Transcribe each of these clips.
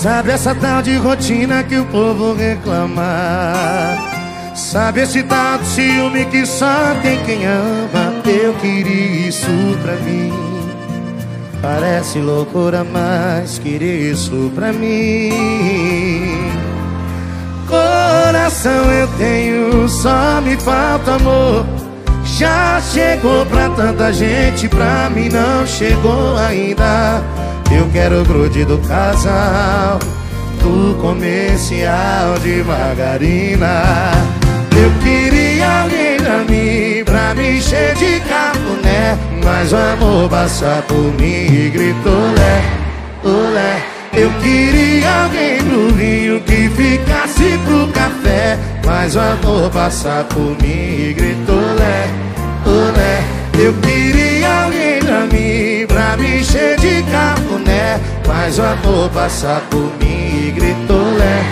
Sabe essa tal de rotina que o povo reclama? Sabe esse tal de ciúme que só tem quem ama? Eu queria isso pra mim. Parece loucura, mas queria isso pra mim. Coração eu tenho, só me falta amor. Já chegou pra tanta gente, pra mim não chegou ainda eu quero o grude do casal Do comercial de margarina. Eu queria alguém pra mim Pra me encher de cafuné Mas o amor passa por mim e gritou lé, olé. Eu queria alguém pro vinho que ficasse pro café Mas o amor passa por mim e gritou lé, olé Mas o amor passa por mim e gritou lé,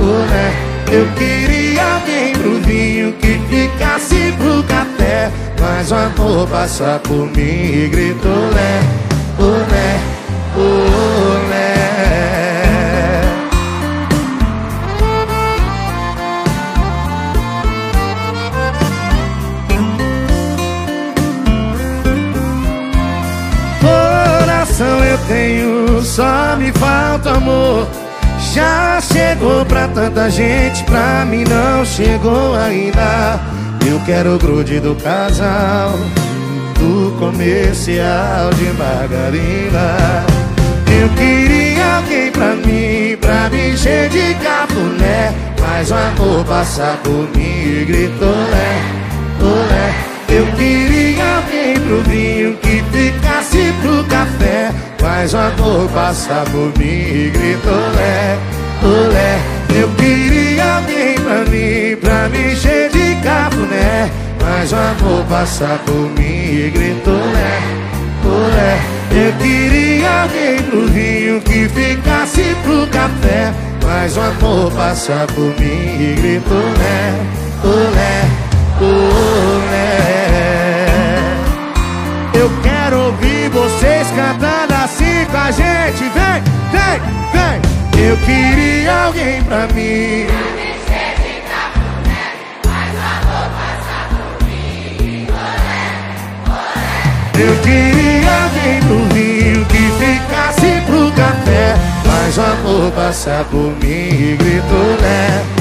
olé Eu queria alguém pro vinho que ficasse pro café. Mas o amor passa por mim e gritou lé, olé, olé tenho, só me falta amor. Já chegou pra tanta gente, pra mim não chegou ainda. Eu quero o grude do casal, do comercial de margarina. Eu queria alguém pra mim, pra me encher de cafuné. Mas o amor passa por mim e gritou Mas o amor passa por mim e gritou lé, olé. Eu queria alguém pra mim, pra me encher de cafuné Mas o amor passa por mim e gritou lé, olé. Eu queria alguém pro vinho que ficasse pro café. Mas o amor passa por mim e gritou lé, olé, alguém pra mim. Eu queria alguém pro vinho que ficasse pro café Mas o amor passa por mim e gritou né